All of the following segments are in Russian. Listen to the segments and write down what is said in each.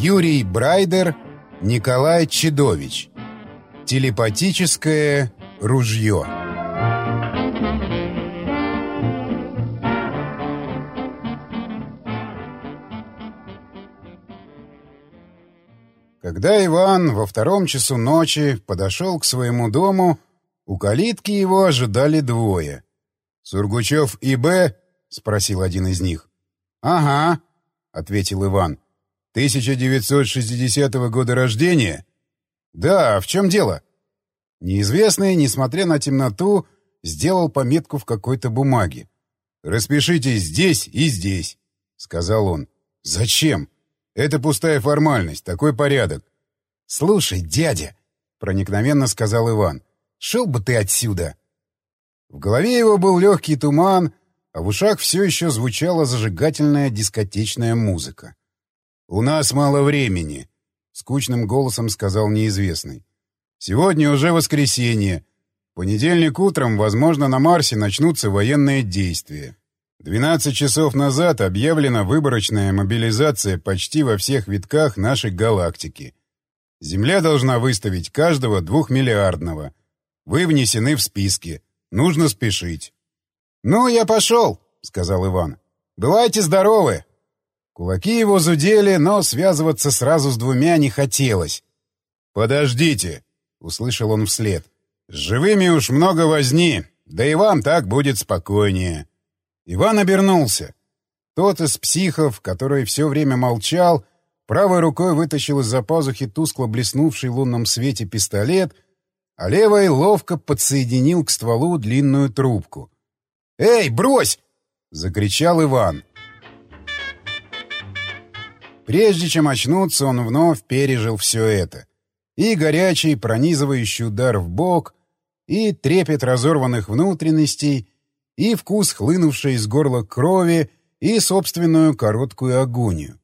Юрий Брайдер, Николай Чедович. Телепатическое ружье. Когда Иван во втором часу ночи подошел к своему дому, у калитки его ожидали двое. «Сургучев и Б?» — спросил один из них. «Ага», — ответил Иван. «1960 года рождения?» «Да, в чем дело?» Неизвестный, несмотря на темноту, сделал пометку в какой-то бумаге. «Распишитесь здесь и здесь», — сказал он. «Зачем? Это пустая формальность, такой порядок». «Слушай, дядя», — проникновенно сказал Иван, — «шел бы ты отсюда». В голове его был легкий туман, а в ушах все еще звучала зажигательная дискотечная музыка. «У нас мало времени», — скучным голосом сказал неизвестный. «Сегодня уже воскресенье. понедельник утром, возможно, на Марсе начнутся военные действия. 12 часов назад объявлена выборочная мобилизация почти во всех витках нашей галактики. Земля должна выставить каждого двухмиллиардного. Вы внесены в списки. Нужно спешить. «Ну, я пошел», — сказал Иван. «Бывайте здоровы». Кулаки его зудели, но связываться сразу с двумя не хотелось. «Подождите», — услышал он вслед. «С живыми уж много возни, да и вам так будет спокойнее». Иван обернулся. Тот из психов, который все время молчал, правой рукой вытащил из-за пазухи тускло блеснувший в лунном свете пистолет, а левой ловко подсоединил к стволу длинную трубку. «Эй, брось!» — закричал Иван. Прежде чем очнуться, он вновь пережил все это. И горячий, пронизывающий удар в бок, и трепет разорванных внутренностей — и вкус хлынувшей из горла крови, и собственную короткую агонию.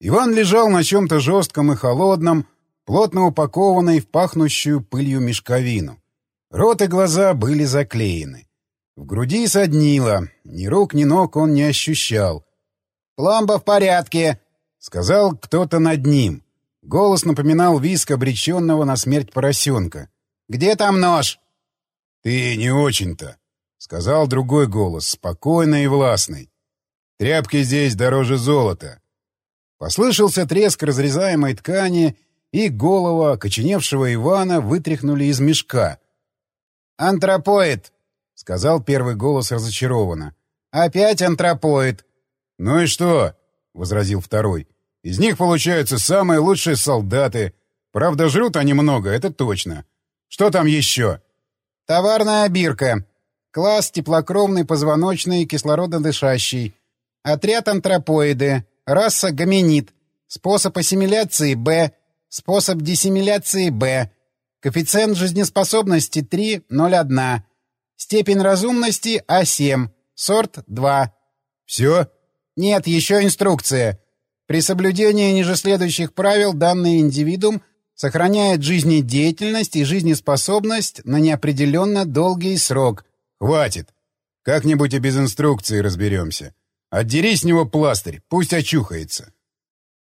Иван лежал на чем-то жестком и холодном, плотно упакованной в пахнущую пылью мешковину. Рот и глаза были заклеены. В груди соднило, ни рук, ни ног он не ощущал. «Пломба в порядке», — сказал кто-то над ним. Голос напоминал виск обреченного на смерть поросенка. «Где там нож?» «Ты не очень-то», — сказал другой голос, спокойный и властный. «Тряпки здесь дороже золота». Послышался треск разрезаемой ткани, и голову окоченевшего Ивана вытряхнули из мешка. «Антропоид!» — сказал первый голос разочарованно. «Опять антропоид!» «Ну и что?» — возразил второй. «Из них получаются самые лучшие солдаты. Правда, жрут они много, это точно. Что там еще?» «Товарная обирка», Класс теплокровный позвоночный кислорододышащий. Отряд антропоиды. Раса гоминид. Способ ассимиляции Б. Способ диссимиляции Б. Коэффициент жизнеспособности 3,01. Степень разумности А7. Сорт 2. Все? Нет, еще инструкция. При соблюдении ниже следующих правил данный индивидуум сохраняет жизнедеятельность и жизнеспособность на неопределенно долгий срок – «Хватит! Как-нибудь и без инструкции разберемся. Отдери с него пластырь, пусть очухается».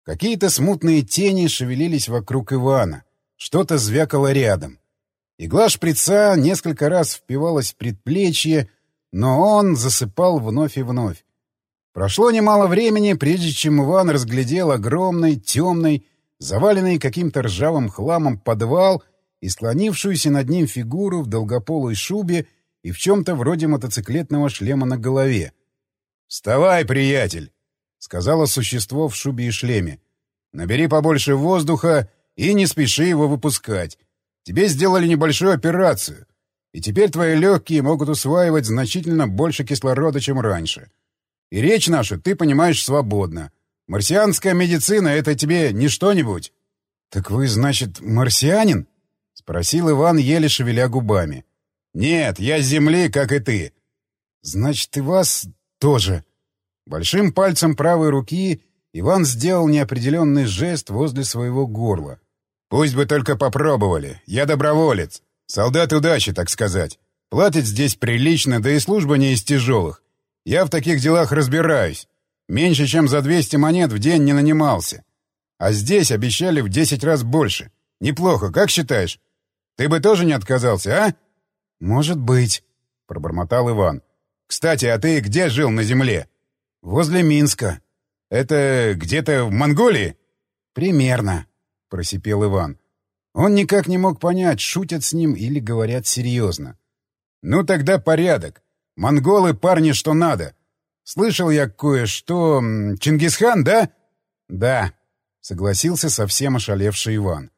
Какие-то смутные тени шевелились вокруг Ивана. Что-то звякало рядом. Игла шприца несколько раз впивалась в предплечье, но он засыпал вновь и вновь. Прошло немало времени, прежде чем Иван разглядел огромный, темный, заваленный каким-то ржавым хламом подвал и склонившуюся над ним фигуру в долгополой шубе и в чем-то вроде мотоциклетного шлема на голове. «Вставай, приятель!» — сказала существо в шубе и шлеме. «Набери побольше воздуха и не спеши его выпускать. Тебе сделали небольшую операцию, и теперь твои легкие могут усваивать значительно больше кислорода, чем раньше. И речь нашу ты понимаешь свободно. Марсианская медицина — это тебе не что-нибудь?» «Так вы, значит, марсианин?» — спросил Иван, еле шевеля губами. «Нет, я с земли, как и ты». «Значит, и вас тоже». Большим пальцем правой руки Иван сделал неопределенный жест возле своего горла. «Пусть бы только попробовали. Я доброволец. Солдат удачи, так сказать. Платят здесь прилично, да и служба не из тяжелых. Я в таких делах разбираюсь. Меньше, чем за 200 монет в день не нанимался. А здесь обещали в 10 раз больше. Неплохо, как считаешь? Ты бы тоже не отказался, а? Может быть, пробормотал Иван. Кстати, а ты где жил на земле? Возле Минска. Это где-то в Монголии? Примерно, просипел Иван. Он никак не мог понять, шутят с ним или говорят серьезно. Ну тогда порядок. Монголы парни что надо. Слышал я кое-что... Чингисхан, да? Да, согласился совсем ошалевший Иван.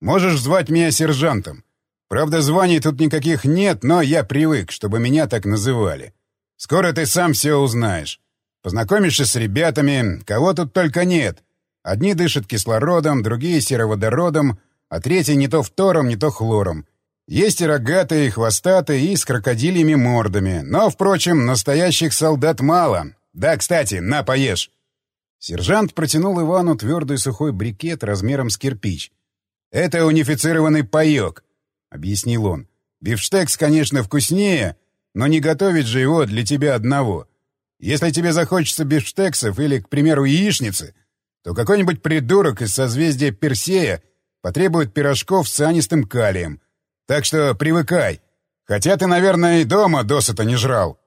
Можешь звать меня сержантом. Правда, званий тут никаких нет, но я привык, чтобы меня так называли. Скоро ты сам все узнаешь. Познакомишься с ребятами, кого тут только нет. Одни дышат кислородом, другие сероводородом, а третий не то фтором, не то хлором. Есть и рогатые, и хвостатые, и с крокодильями мордами. Но, впрочем, настоящих солдат мало. Да, кстати, на, поешь. Сержант протянул Ивану твердый сухой брикет размером с кирпич. «Это унифицированный паёк», — объяснил он. «Бифштекс, конечно, вкуснее, но не готовить же его для тебя одного. Если тебе захочется бифштексов или, к примеру, яичницы, то какой-нибудь придурок из созвездия Персея потребует пирожков с цианистым калием. Так что привыкай. Хотя ты, наверное, и дома досыта не жрал.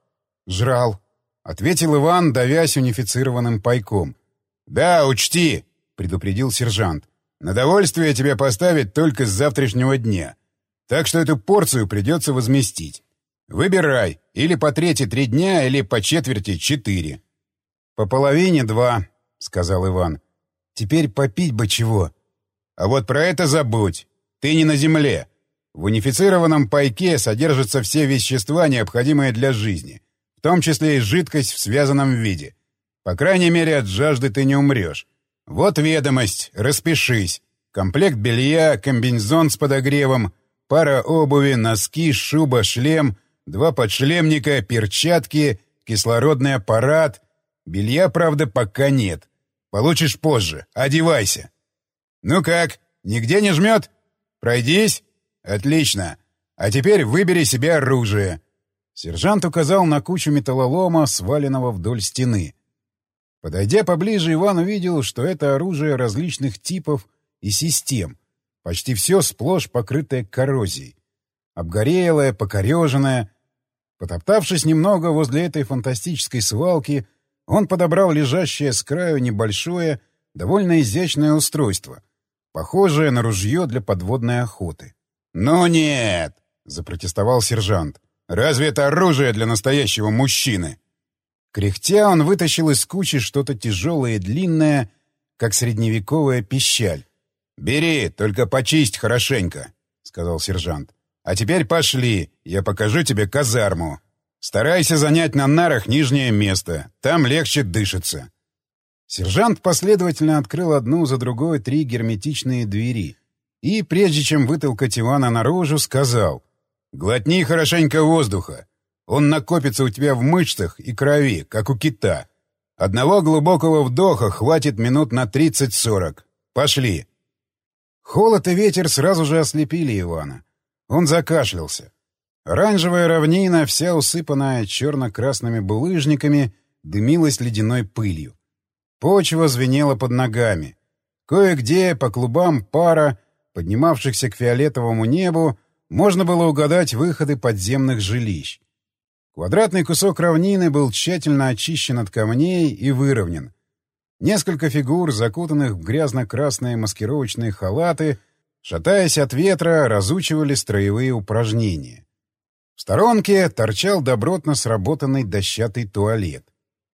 — Жрал, — ответил Иван, давясь унифицированным пайком. — Да, учти, — предупредил сержант. — На довольствие тебе поставить только с завтрашнего дня. Так что эту порцию придется возместить. Выбирай, или по трети три дня, или по четверти четыре. — По половине два, — сказал Иван. — Теперь попить бы чего. — А вот про это забудь. Ты не на земле. В унифицированном пайке содержатся все вещества, необходимые для жизни, в том числе и жидкость в связанном виде. По крайней мере, от жажды ты не умрешь. Вот ведомость, распишись. Комплект белья, комбинезон с подогревом, пара обуви, носки, шуба, шлем, два подшлемника, перчатки, кислородный аппарат. Белья, правда, пока нет. Получишь позже. Одевайся. Ну как, нигде не жмет? Пройдись. «Отлично. А теперь выбери себе оружие». Сержант указал на кучу металлолома, сваленного вдоль стены. Подойдя поближе, Иван увидел, что это оружие различных типов и систем. Почти все сплошь покрытое коррозией. Обгорелое, покореженное. Потоптавшись немного возле этой фантастической свалки, он подобрал лежащее с краю небольшое, довольно изящное устройство, похожее на ружье для подводной охоты. «Ну нет!» — запротестовал сержант. «Разве это оружие для настоящего мужчины?» Кряхтя он вытащил из кучи что-то тяжелое и длинное, как средневековая пищаль. «Бери, только почисть хорошенько», — сказал сержант. «А теперь пошли, я покажу тебе казарму. Старайся занять на нарах нижнее место, там легче дышится». Сержант последовательно открыл одну за другой три герметичные двери — и, прежде чем вытолкать Ивана наружу, сказал «Глотни хорошенько воздуха. Он накопится у тебя в мышцах и крови, как у кита. Одного глубокого вдоха хватит минут на 30-40. Пошли». Холод и ветер сразу же ослепили Ивана. Он закашлялся. Оранжевая равнина, вся усыпанная черно-красными булыжниками, дымилась ледяной пылью. Почва звенела под ногами. Кое-где по клубам пара поднимавшихся к фиолетовому небу, можно было угадать выходы подземных жилищ. Квадратный кусок равнины был тщательно очищен от камней и выровнен. Несколько фигур, закутанных в грязно-красные маскировочные халаты, шатаясь от ветра, разучивали строевые упражнения. В сторонке торчал добротно сработанный дощатый туалет.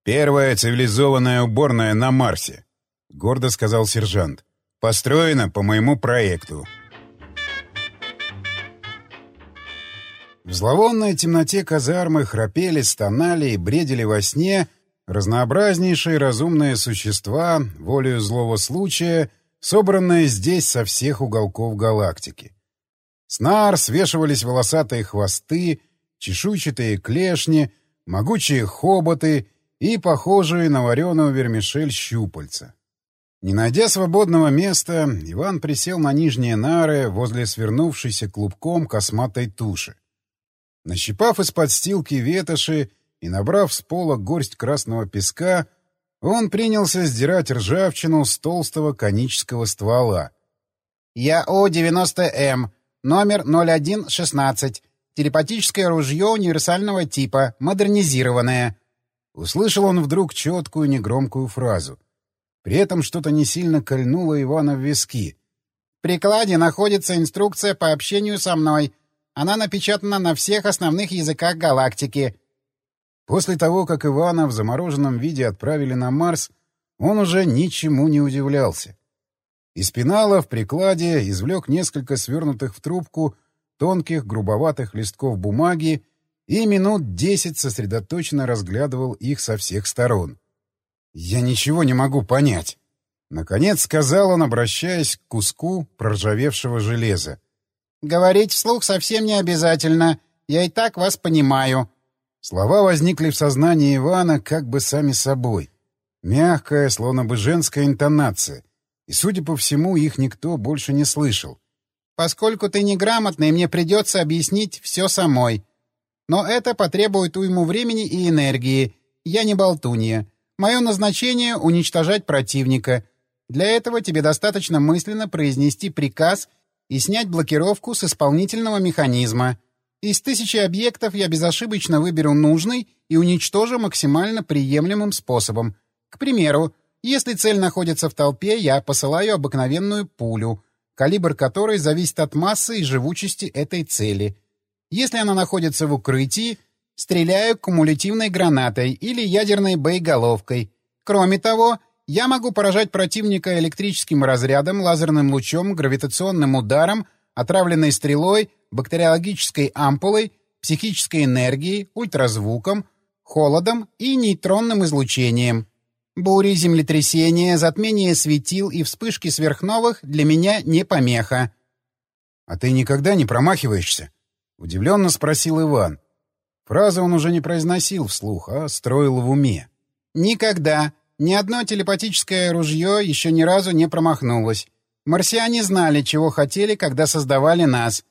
«Первая цивилизованная уборная на Марсе», — гордо сказал сержант. Построено по моему проекту. В зловонной темноте казармы храпели, стонали и бредили во сне разнообразнейшие разумные существа, волею злого случая, собранные здесь со всех уголков галактики. С нар свешивались волосатые хвосты, чешуйчатые клешни, могучие хоботы и похожие на вареную вермишель щупальца. Не найдя свободного места, Иван присел на нижние нары возле свернувшейся клубком косматой туши. Нащипав из-под стилки ветоши и, набрав с пола горсть красного песка, он принялся сдирать ржавчину с толстого конического ствола. «Я О-90М, номер 0116, телепатическое ружье универсального типа, модернизированное». Услышал он вдруг четкую негромкую фразу. При этом что-то не сильно кольнуло Ивана в виски. «В прикладе находится инструкция по общению со мной. Она напечатана на всех основных языках галактики». После того, как Ивана в замороженном виде отправили на Марс, он уже ничему не удивлялся. Из пенала в прикладе извлек несколько свернутых в трубку тонких грубоватых листков бумаги и минут десять сосредоточенно разглядывал их со всех сторон. «Я ничего не могу понять», — наконец сказал он, обращаясь к куску проржавевшего железа. «Говорить вслух совсем не обязательно. Я и так вас понимаю». Слова возникли в сознании Ивана как бы сами собой. Мягкая, словно бы женская интонация. И, судя по всему, их никто больше не слышал. «Поскольку ты неграмотный, мне придется объяснить все самой. Но это потребует уйму времени и энергии. Я не болтунья. Мое назначение — уничтожать противника. Для этого тебе достаточно мысленно произнести приказ и снять блокировку с исполнительного механизма». Из тысячи объектов я безошибочно выберу нужный и уничтожу максимально приемлемым способом. К примеру, если цель находится в толпе, я посылаю обыкновенную пулю, калибр которой зависит от массы и живучести этой цели. Если она находится в укрытии, стреляю кумулятивной гранатой или ядерной боеголовкой. Кроме того, я могу поражать противника электрическим разрядом, лазерным лучом, гравитационным ударом, отравленной стрелой, бактериологической ампулой, психической энергией, ультразвуком, холодом и нейтронным излучением. Бури, землетрясения, затмение светил и вспышки сверхновых для меня не помеха. — А ты никогда не промахиваешься? — удивленно спросил Иван. Фразу он уже не произносил вслух, а строил в уме. — Никогда. Ни одно телепатическое ружье еще ни разу не промахнулось. Марсиане знали, чего хотели, когда создавали нас.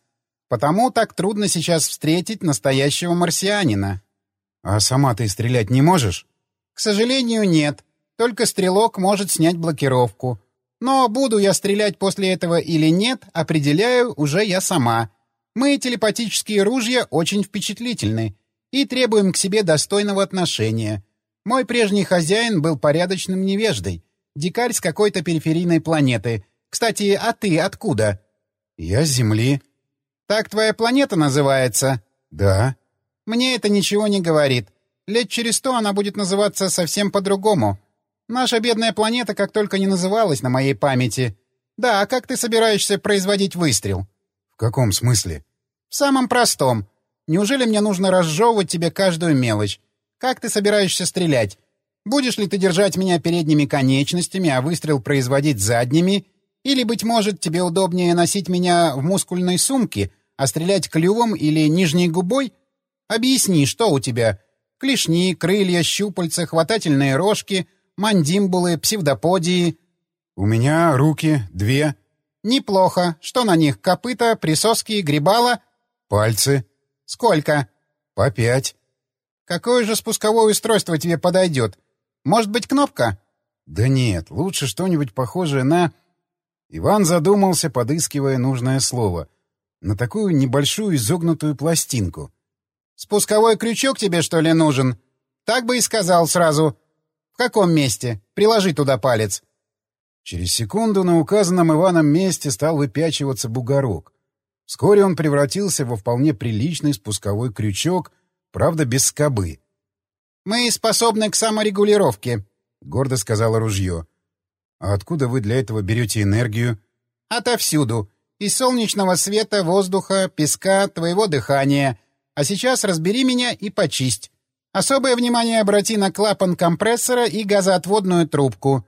Потому так трудно сейчас встретить настоящего марсианина. — А сама ты стрелять не можешь? — К сожалению, нет. Только стрелок может снять блокировку. Но буду я стрелять после этого или нет, определяю уже я сама. Мы, телепатические ружья, очень впечатлительны и требуем к себе достойного отношения. Мой прежний хозяин был порядочным невеждой, дикарь с какой-то периферийной планеты. Кстати, а ты откуда? — Я с Земли. «Так твоя планета называется?» «Да». «Мне это ничего не говорит. Лет через сто она будет называться совсем по-другому. Наша бедная планета как только не называлась на моей памяти. Да, а как ты собираешься производить выстрел?» «В каком смысле?» «В самом простом. Неужели мне нужно разжевывать тебе каждую мелочь? Как ты собираешься стрелять? Будешь ли ты держать меня передними конечностями, а выстрел производить задними? Или, быть может, тебе удобнее носить меня в мускульной сумке, а стрелять клювом или нижней губой? Объясни, что у тебя? Клешни, крылья, щупальца, хватательные рожки, мандимбулы, псевдоподии. У меня руки две. Неплохо. Что на них? Копыта, присоски, грибала? Пальцы. Сколько? По пять. Какое же спусковое устройство тебе подойдет? Может быть, кнопка? Да нет, лучше что-нибудь похожее на... Иван задумался, подыскивая нужное слово — на такую небольшую изогнутую пластинку. «Спусковой крючок тебе, что ли, нужен? Так бы и сказал сразу. В каком месте? Приложи туда палец». Через секунду на указанном Иваном месте стал выпячиваться бугорок. Вскоре он превратился во вполне приличный спусковой крючок, правда, без скобы. «Мы способны к саморегулировке», — гордо сказала ружье. «А откуда вы для этого берете энергию?» «Отовсюду. Из солнечного света, воздуха, песка, твоего дыхания. А сейчас разбери меня и почисть. Особое внимание обрати на клапан компрессора и газоотводную трубку.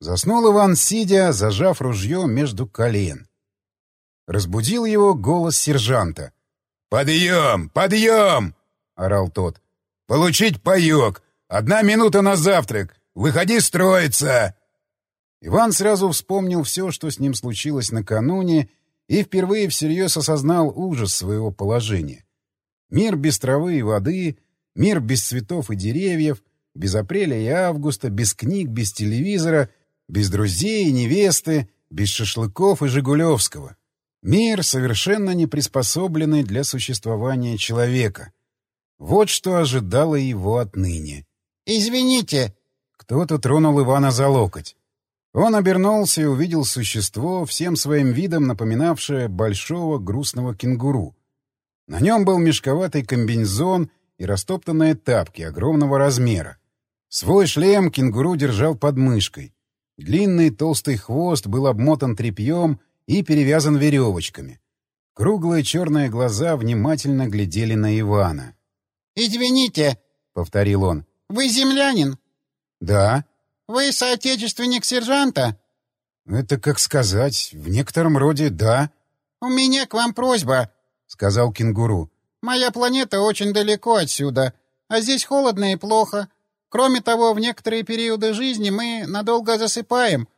Заснул Иван, сидя, зажав ружье между колен. Разбудил его голос сержанта. «Подъем! Подъем!» — орал тот. «Получить паёк! Одна минута на завтрак! Выходи строиться!» Иван сразу вспомнил все, что с ним случилось накануне, и впервые всерьез осознал ужас своего положения. Мир без травы и воды, Мир без цветов и деревьев, без апреля и августа, без книг, без телевизора, без друзей и невесты, без шашлыков и Жигулевского. Мир, совершенно не приспособленный для существования человека. Вот что ожидало его отныне. «Извините!» Кто-то тронул Ивана за локоть. Он обернулся и увидел существо, всем своим видом напоминавшее большого грустного кенгуру. На нем был мешковатый комбинезон и растоптанные тапки огромного размера. Свой шлем кенгуру держал под мышкой. Длинный толстый хвост был обмотан тряпьем и перевязан веревочками. Круглые черные глаза внимательно глядели на Ивана. «Извините», — повторил он, — «вы землянин?» «Да». «Вы соотечественник сержанта?» «Это как сказать. В некотором роде да». «У меня к вам просьба», — сказал кенгуру. «Моя планета очень далеко отсюда, а здесь холодно и плохо. Кроме того, в некоторые периоды жизни мы надолго засыпаем,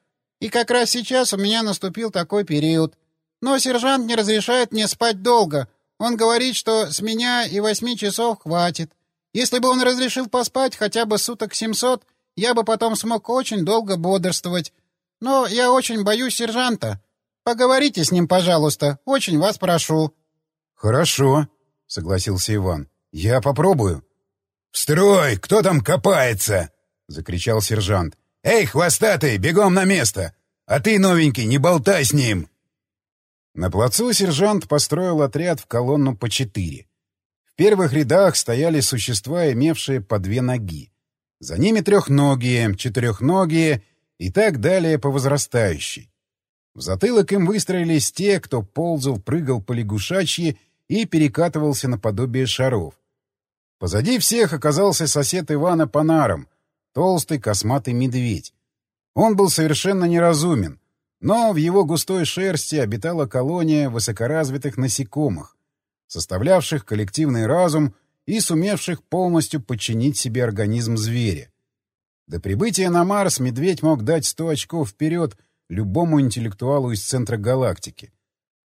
и как раз сейчас у меня наступил такой период. Но сержант не разрешает мне спать долго. Он говорит, что с меня и восьми часов хватит. Если бы он разрешил поспать хотя бы суток семьсот, я бы потом смог очень долго бодрствовать. Но я очень боюсь сержанта. Поговорите с ним, пожалуйста. Очень вас прошу. — Хорошо, — согласился Иван. — Я попробую. — В строй! Кто там копается? — закричал сержант. — Эй, хвостатый, бегом на место! А ты, новенький, не болтай с ним! На плацу сержант построил отряд в колонну по четыре. В первых рядах стояли существа, имевшие по две ноги. За ними трехногие, четырехногие и так далее по возрастающей. В затылок им выстроились те, кто ползал, прыгал по лягушачьи и перекатывался наподобие шаров. Позади всех оказался сосед Ивана Панаром, толстый косматый медведь. Он был совершенно неразумен, но в его густой шерсти обитала колония высокоразвитых насекомых, составлявших коллективный разум и сумевших полностью подчинить себе организм зверя. До прибытия на Марс медведь мог дать сто очков вперед любому интеллектуалу из центра галактики.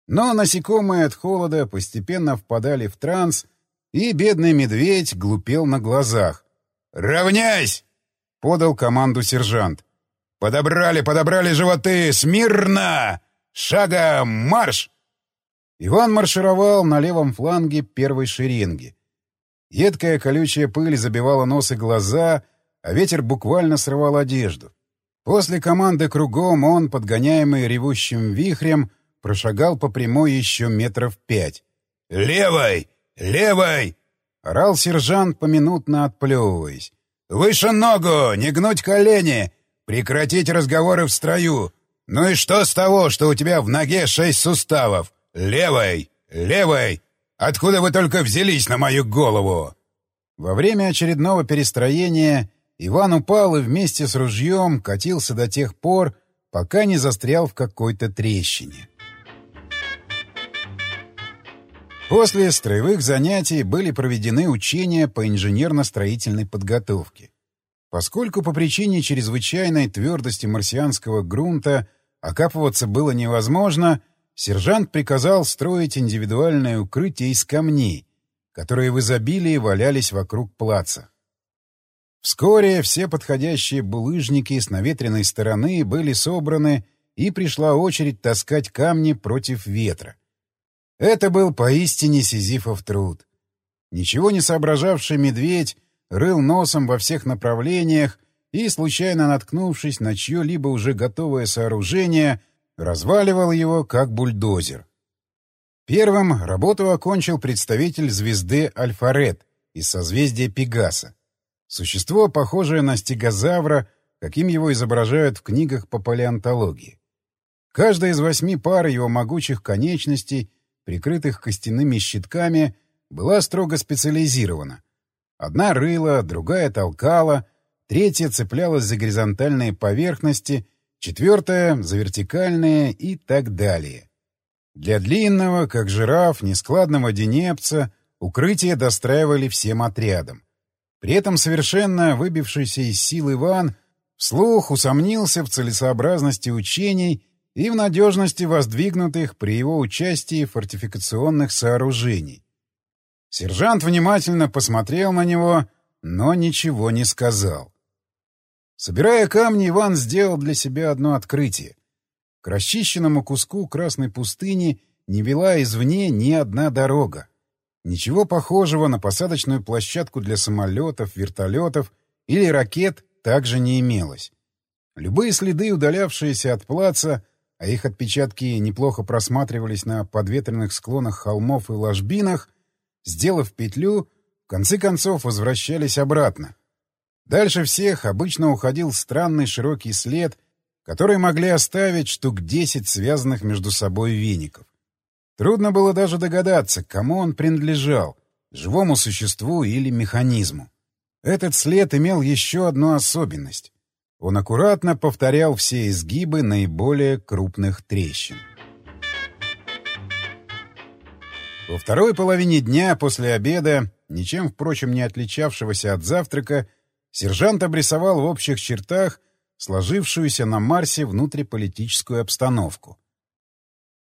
Но насекомые от холода постепенно впадали в транс, и бедный медведь глупел на глазах. «Равняйсь!» — подал команду сержант. «Подобрали, подобрали животы! Смирно! Шагом марш!» Иван маршировал на левом фланге первой шеренги. Едкая колючая пыль забивала нос и глаза, а ветер буквально срывал одежду. После команды кругом он, подгоняемый ревущим вихрем, прошагал по прямой еще метров пять. «Левой! Левой!» — орал сержант, поминутно отплевываясь. «Выше ногу! Не гнуть колени! Прекратить разговоры в строю! Ну и что с того, что у тебя в ноге шесть суставов? Левой! Левой! Откуда вы только взялись на мою голову?» Во время очередного перестроения Иван упал и вместе с ружьем катился до тех пор, пока не застрял в какой-то трещине. После строевых занятий были проведены учения по инженерно-строительной подготовке. Поскольку по причине чрезвычайной твердости марсианского грунта окапываться было невозможно, сержант приказал строить индивидуальное укрытие из камней, которые в изобилии валялись вокруг плаца. Вскоре все подходящие булыжники с наветренной стороны были собраны, и пришла очередь таскать камни против ветра. Это был поистине сизифов труд. Ничего не соображавший медведь рыл носом во всех направлениях и, случайно наткнувшись на чье-либо уже готовое сооружение, разваливал его, как бульдозер. Первым работу окончил представитель звезды Альфарет из созвездия Пегаса. Существо, похожее на стегозавра, каким его изображают в книгах по палеонтологии. Каждая из восьми пар его могучих конечностей прикрытых костяными щитками, была строго специализирована. Одна рыла, другая толкала, третья цеплялась за горизонтальные поверхности, четвертая — за вертикальные и так далее. Для длинного, как жираф, нескладного денепца укрытие достраивали всем отрядом. При этом совершенно выбившийся из сил Иван вслух усомнился в целесообразности учений и в надежности воздвигнутых при его участии фортификационных сооружений. Сержант внимательно посмотрел на него, но ничего не сказал. Собирая камни, Иван сделал для себя одно открытие. К расчищенному куску красной пустыни не вела извне ни одна дорога. Ничего похожего на посадочную площадку для самолетов, вертолетов или ракет также не имелось. Любые следы, удалявшиеся от плаца, а их отпечатки неплохо просматривались на подветренных склонах холмов и ложбинах, сделав петлю, в конце концов возвращались обратно. Дальше всех обычно уходил странный широкий след, который могли оставить штук десять связанных между собой веников. Трудно было даже догадаться, кому он принадлежал — живому существу или механизму. Этот след имел еще одну особенность. Он аккуратно повторял все изгибы наиболее крупных трещин. Во второй половине дня после обеда, ничем, впрочем, не отличавшегося от завтрака, сержант обрисовал в общих чертах сложившуюся на Марсе внутриполитическую обстановку.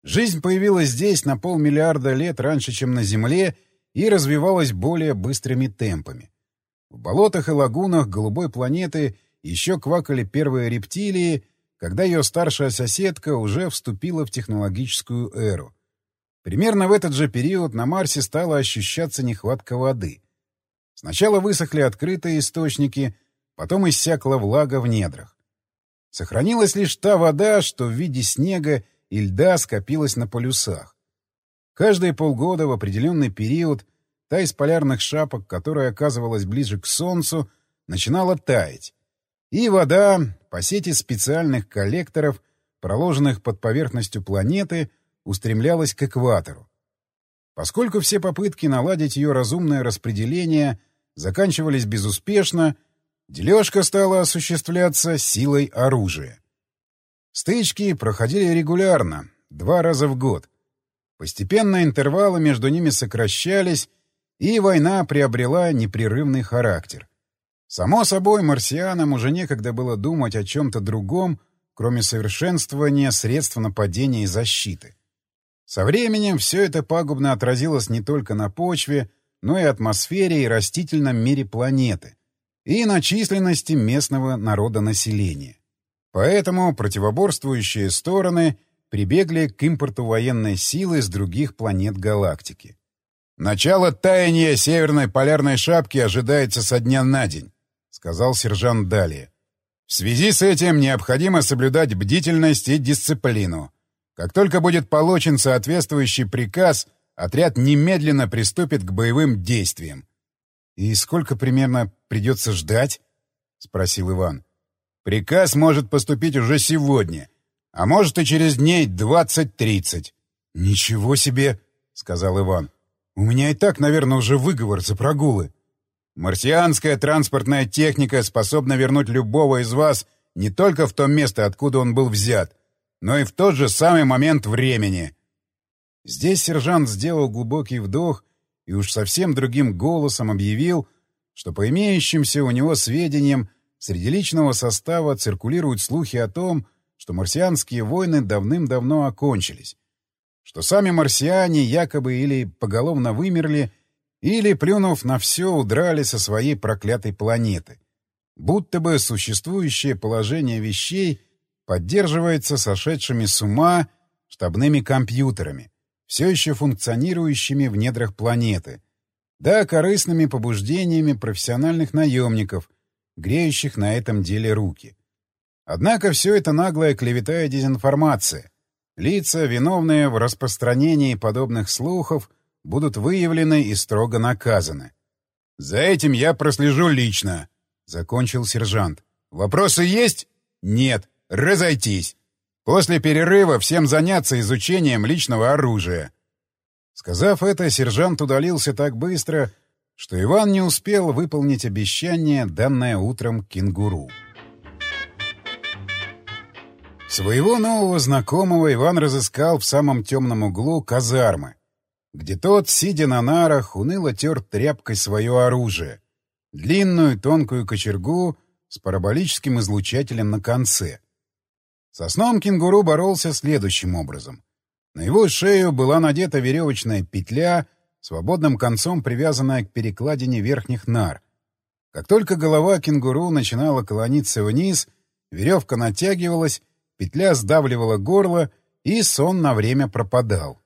Жизнь появилась здесь на полмиллиарда лет раньше, чем на Земле, и развивалась более быстрыми темпами. В болотах и лагунах голубой планеты еще квакали первые рептилии, когда ее старшая соседка уже вступила в технологическую эру. Примерно в этот же период на Марсе стала ощущаться нехватка воды. Сначала высохли открытые источники, потом иссякла влага в недрах. Сохранилась лишь та вода, что в виде снега и льда скопилась на полюсах. Каждые полгода в определенный период та из полярных шапок, которая оказывалась ближе к Солнцу, начинала таять. И вода по сети специальных коллекторов, проложенных под поверхностью планеты, устремлялась к экватору. Поскольку все попытки наладить ее разумное распределение заканчивались безуспешно, дележка стала осуществляться силой оружия. Стычки проходили регулярно, два раза в год. Постепенно интервалы между ними сокращались, и война приобрела непрерывный характер. Само собой, марсианам уже некогда было думать о чем-то другом, кроме совершенствования средств нападения и защиты. Со временем все это пагубно отразилось не только на почве, но и атмосфере и растительном мире планеты, и на численности местного народонаселения. Поэтому противоборствующие стороны прибегли к импорту военной силы с других планет галактики. «Начало таяния Северной полярной шапки ожидается со дня на день», — сказал сержант далее. «В связи с этим необходимо соблюдать бдительность и дисциплину. Как только будет получен соответствующий приказ, отряд немедленно приступит к боевым действиям». «И сколько примерно придется ждать?» — спросил Иван. Приказ может поступить уже сегодня, а может и через дней двадцать-тридцать. — Ничего себе! — сказал Иван. — У меня и так, наверное, уже выговор за прогулы. Марсианская транспортная техника способна вернуть любого из вас не только в то место, откуда он был взят, но и в тот же самый момент времени. Здесь сержант сделал глубокий вдох и уж совсем другим голосом объявил, что по имеющимся у него сведениям Среди личного состава циркулируют слухи о том, что марсианские войны давным-давно окончились, что сами марсиане якобы или поголовно вымерли, или, плюнув на все, удрали со своей проклятой планеты. Будто бы существующее положение вещей поддерживается сошедшими с ума штабными компьютерами, все еще функционирующими в недрах планеты, да корыстными побуждениями профессиональных наемников — греющих на этом деле руки. Однако все это наглая клевета и дезинформация. Лица, виновные в распространении подобных слухов, будут выявлены и строго наказаны. «За этим я прослежу лично», — закончил сержант. «Вопросы есть?» «Нет. Разойтись. После перерыва всем заняться изучением личного оружия». Сказав это, сержант удалился так быстро, что Иван не успел выполнить обещание, данное утром кенгуру. Своего нового знакомого Иван разыскал в самом темном углу казармы, где тот, сидя на нарах, уныло тер тряпкой свое оружие — длинную тонкую кочергу с параболическим излучателем на конце. Со сном кенгуру боролся следующим образом. На его шею была надета веревочная петля — свободным концом привязанная к перекладине верхних нар. Как только голова кенгуру начинала клониться вниз, веревка натягивалась, петля сдавливала горло, и сон на время пропадал.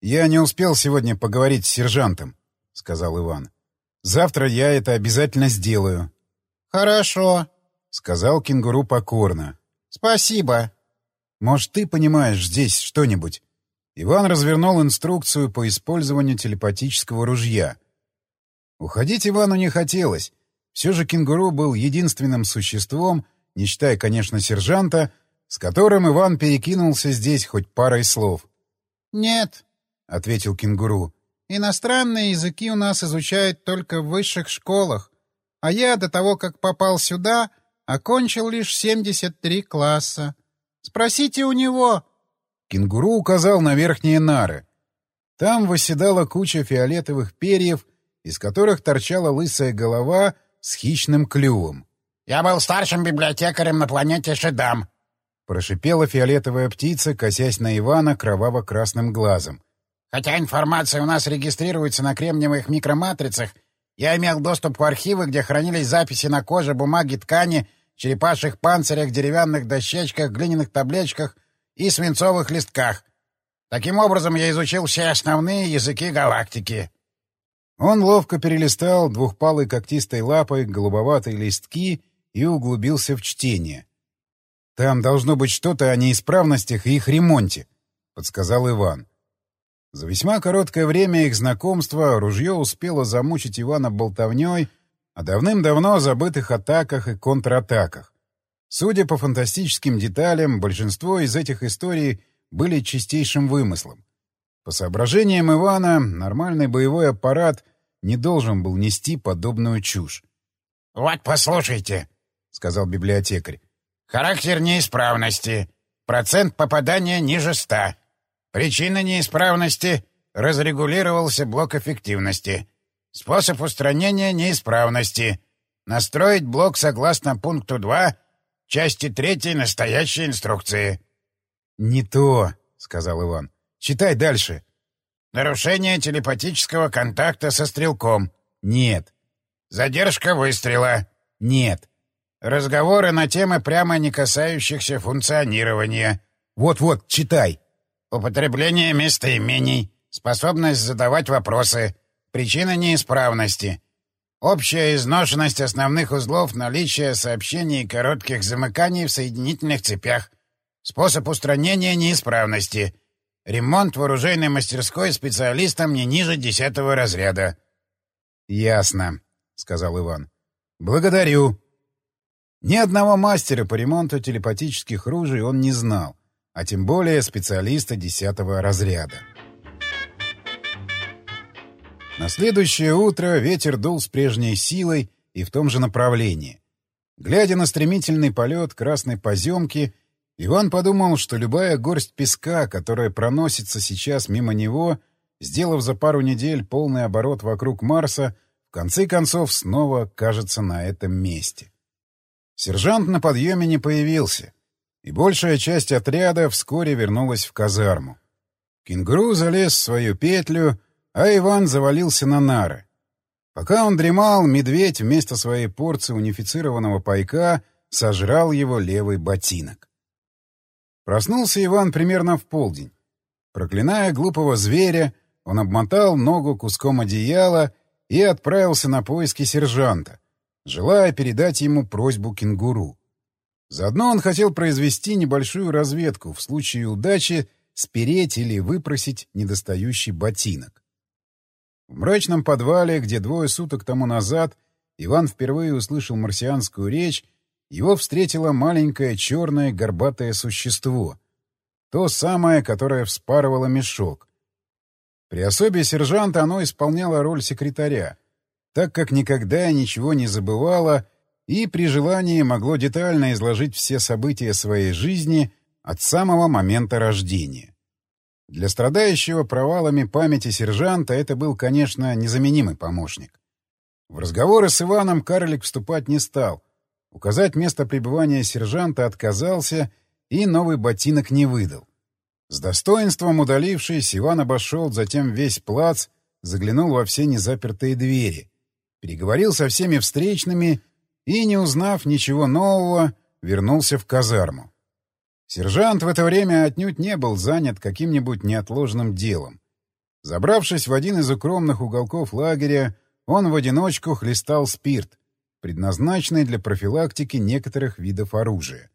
«Я не успел сегодня поговорить с сержантом», — сказал Иван. «Завтра я это обязательно сделаю». «Хорошо», — сказал кенгуру покорно. «Спасибо». «Может, ты понимаешь здесь что-нибудь?» Иван развернул инструкцию по использованию телепатического ружья. Уходить Ивану не хотелось. Все же кенгуру был единственным существом, не считая, конечно, сержанта, с которым Иван перекинулся здесь хоть парой слов. «Нет», — ответил кенгуру, — «иностранные языки у нас изучают только в высших школах, а я до того, как попал сюда, окончил лишь 73 класса. Спросите у него». Кенгуру указал на верхние нары. Там восседала куча фиолетовых перьев, из которых торчала лысая голова с хищным клювом. «Я был старшим библиотекарем на планете Шедам», — прошипела фиолетовая птица, косясь на Ивана кроваво-красным глазом. «Хотя информация у нас регистрируется на кремниевых микроматрицах, я имел доступ в архивы, где хранились записи на коже, бумаге, ткани, черепашьих панцирях, деревянных дощечках, глиняных табличках и свинцовых листках. Таким образом, я изучил все основные языки галактики. Он ловко перелистал двухпалой когтистой лапой голубоватые листки и углубился в чтение. «Там должно быть что-то о неисправностях и их ремонте», — подсказал Иван. За весьма короткое время их знакомства ружье успело замучить Ивана болтовней о давным-давно забытых атаках и контратаках. Судя по фантастическим деталям, большинство из этих историй были чистейшим вымыслом. По соображениям Ивана, нормальный боевой аппарат не должен был нести подобную чушь. «Вот послушайте», — сказал библиотекарь. «Характер неисправности. Процент попадания ниже ста. Причина неисправности — разрегулировался блок эффективности. Способ устранения неисправности — настроить блок согласно пункту 2 части третьей настоящей инструкции. — Не то, — сказал Иван. — Читай дальше. — Нарушение телепатического контакта со стрелком. — Нет. — Задержка выстрела. — Нет. — Разговоры на темы, прямо не касающихся функционирования. Вот-вот, читай. — Употребление местоимений. Способность задавать вопросы. Причина неисправности. Общая изношенность основных узлов, наличие сообщений и коротких замыканий в соединительных цепях. Способ устранения неисправности. Ремонт в оружейной мастерской специалистам не ниже десятого разряда. — Ясно, — сказал Иван. — Благодарю. Ни одного мастера по ремонту телепатических ружей он не знал, а тем более специалиста десятого разряда. На следующее утро ветер дул с прежней силой и в том же направлении. Глядя на стремительный полет красной поземки, Иван подумал, что любая горсть песка, которая проносится сейчас мимо него, сделав за пару недель полный оборот вокруг Марса, в конце концов снова кажется на этом месте. Сержант на подъеме не появился, и большая часть отряда вскоре вернулась в казарму. Кенгуру залез в свою петлю — а Иван завалился на нары. Пока он дремал, медведь вместо своей порции унифицированного пайка сожрал его левый ботинок. Проснулся Иван примерно в полдень. Проклиная глупого зверя, он обмотал ногу куском одеяла и отправился на поиски сержанта, желая передать ему просьбу кенгуру. Заодно он хотел произвести небольшую разведку, в случае удачи спереть или выпросить недостающий ботинок. В мрачном подвале, где двое суток тому назад Иван впервые услышал марсианскую речь, его встретило маленькое черное горбатое существо. То самое, которое вспарывало мешок. При особе сержанта оно исполняло роль секретаря, так как никогда ничего не забывало и при желании могло детально изложить все события своей жизни от самого момента рождения. Для страдающего провалами памяти сержанта это был, конечно, незаменимый помощник. В разговоры с Иваном карлик вступать не стал. Указать место пребывания сержанта отказался и новый ботинок не выдал. С достоинством удалившись, Иван обошел затем весь плац, заглянул во все незапертые двери, переговорил со всеми встречными и, не узнав ничего нового, вернулся в казарму. Сержант в это время отнюдь не был занят каким-нибудь неотложным делом. Забравшись в один из укромных уголков лагеря, он в одиночку хлестал спирт, предназначенный для профилактики некоторых видов оружия.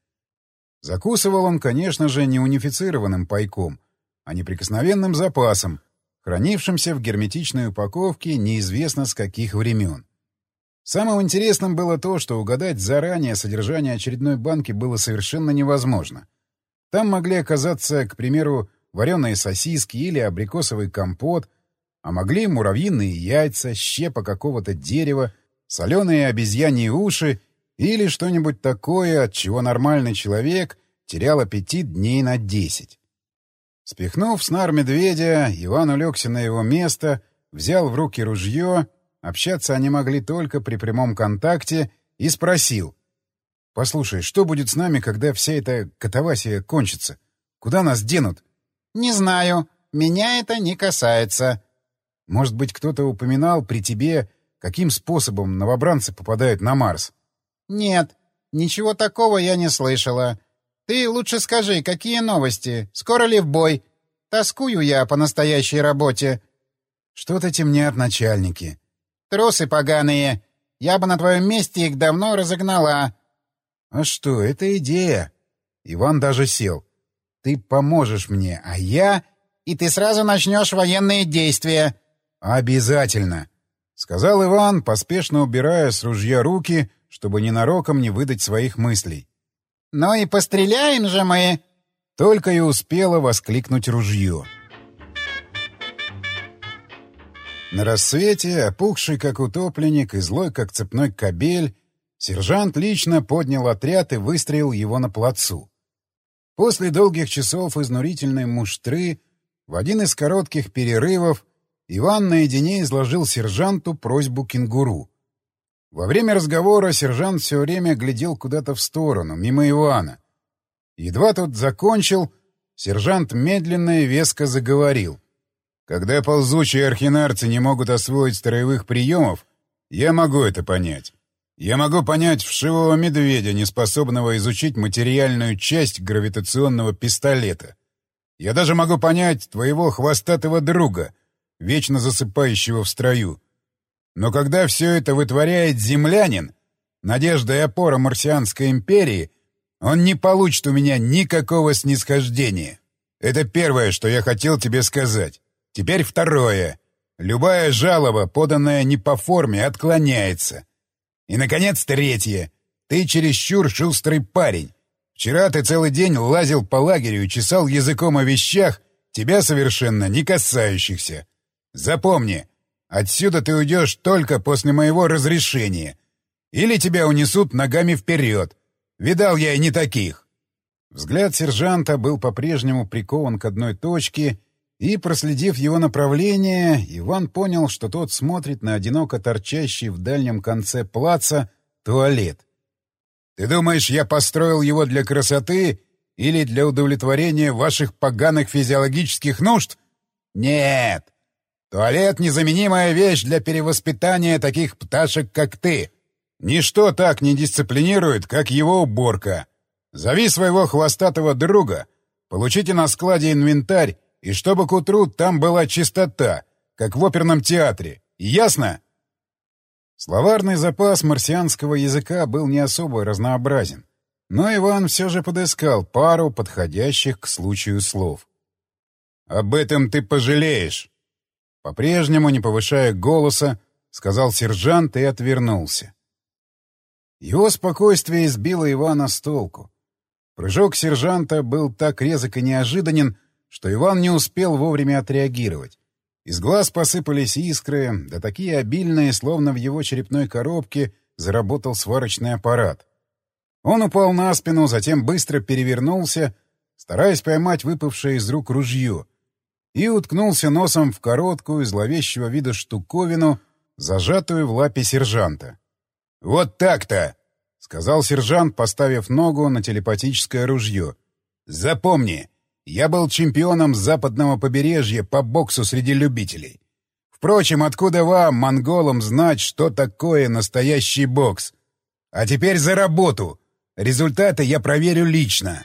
Закусывал он, конечно же, не унифицированным пайком, а неприкосновенным запасом, хранившимся в герметичной упаковке неизвестно с каких времен. Самым интересным было то, что угадать заранее содержание очередной банки было совершенно невозможно. Там могли оказаться, к примеру, вареные сосиски или абрикосовый компот, а могли муравьиные яйца, щепа какого-то дерева, соленые обезьяньи уши или что-нибудь такое, от чего нормальный человек терял аппетит дней на десять. Спихнув снар медведя, Иван улегся на его место, взял в руки ружье, общаться они могли только при прямом контакте, и спросил. «Послушай, что будет с нами, когда вся эта катавасия кончится? Куда нас денут?» «Не знаю. Меня это не касается». «Может быть, кто-то упоминал при тебе, каким способом новобранцы попадают на Марс?» «Нет, ничего такого я не слышала. Ты лучше скажи, какие новости? Скоро ли в бой? Тоскую я по настоящей работе». «Что-то темнят начальники». «Трусы поганые. Я бы на твоем месте их давно разогнала». «А что, это идея». Иван даже сел. Ты поможешь мне, а я... И ты сразу начнешь военные действия. Обязательно, — сказал Иван, поспешно убирая с ружья руки, чтобы ненароком не выдать своих мыслей. Ну и постреляем же мы! Только и успела воскликнуть ружье. На рассвете, опухший как утопленник и злой как цепной кобель, сержант лично поднял отряд и выстрелил его на плацу. После долгих часов изнурительной муштры в один из коротких перерывов Иван наедине изложил сержанту просьбу кенгуру. Во время разговора сержант все время глядел куда-то в сторону, мимо Ивана. Едва тот закончил, сержант медленно и веско заговорил. «Когда ползучие архинарцы не могут освоить строевых приемов, я могу это понять. Я могу понять вшивого медведя, неспособного изучить материальную часть гравитационного пистолета. Я даже могу понять твоего хвостатого друга, вечно засыпающего в строю. Но когда все это вытворяет землянин, надежда и опора марсианской империи, он не получит у меня никакого снисхождения. Это первое, что я хотел тебе сказать. Теперь второе. Любая жалоба, поданная не по форме, отклоняется. И, наконец, третье. Ты чересчур шустрый парень. Вчера ты целый день лазил по лагерю и чесал языком о вещах, тебя совершенно не касающихся. Запомни, отсюда ты уйдешь только после моего разрешения. Или тебя унесут ногами вперед. Видал я и не таких. Взгляд сержанта был по-прежнему прикован к одной точке, и, проследив его направление, Иван понял, что тот смотрит на одиноко торчащий в дальнем конце плаца туалет. «Ты думаешь, я построил его для красоты или для удовлетворения ваших поганых физиологических нужд? Нет! Туалет — незаменимая вещь для перевоспитания таких пташек, как ты. Ничто так не дисциплинирует, как его уборка. Зови своего хвостатого друга, получите на складе инвентарь и чтобы к утру там была чистота, как в оперном театре. Ясно? Словарный запас марсианского языка был не особо разнообразен, но Иван все же подыскал пару подходящих к случаю слов. «Об этом ты пожалеешь!» По-прежнему, не повышая голоса, сказал сержант и отвернулся. Его спокойствие избило Ивана с толку. Прыжок сержанта был так резок и неожиданен, что Иван не успел вовремя отреагировать. Из глаз посыпались искры, да такие обильные, словно в его черепной коробке заработал сварочный аппарат. Он упал на спину, затем быстро перевернулся, стараясь поймать выпавшее из рук ружье, и уткнулся носом в короткую, зловещего вида штуковину, зажатую в лапе сержанта. «Вот так-то!» — сказал сержант, поставив ногу на телепатическое ружье. «Запомни, я был чемпионом западного побережья по боксу среди любителей. Впрочем, откуда вам, монголам, знать, что такое настоящий бокс? А теперь за работу. Результаты я проверю лично.